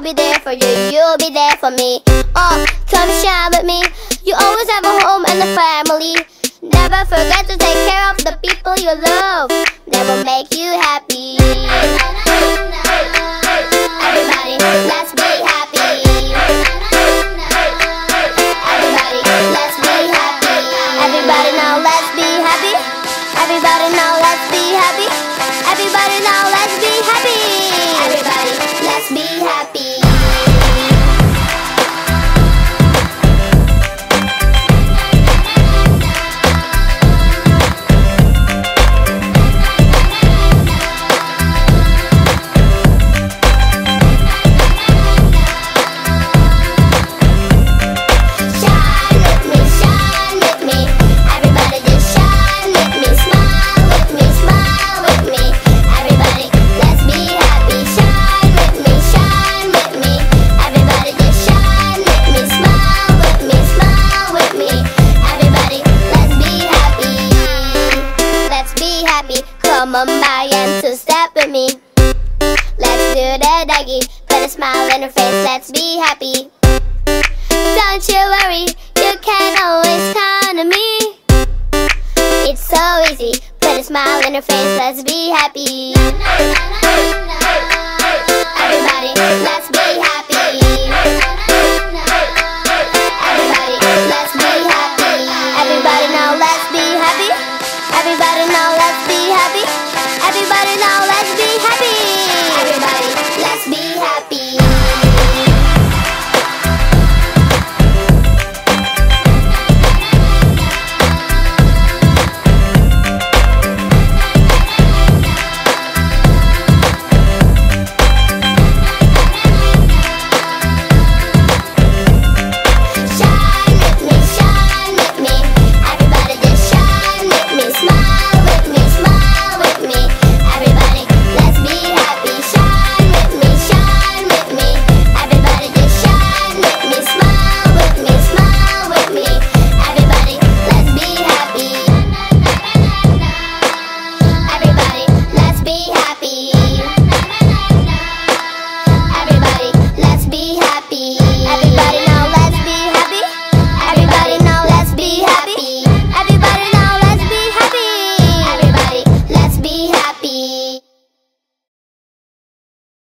I'll be there for you, you'll be there for me. Oh, come shine with me. You always have a home and a family. Never forget to take care of the people you love. That will make you happy. Everybody, let's be happy. Everybody, let's be happy. Everybody now, let's be happy. Everybody now, let's be happy. Everybody now, by and two step with me. Let's do the doggy. Put a smile on your face. Let's be happy. Don't you worry, you can always count on me. It's so easy, put a smile on your face, let's be happy. Let's be happy. happy. Everybody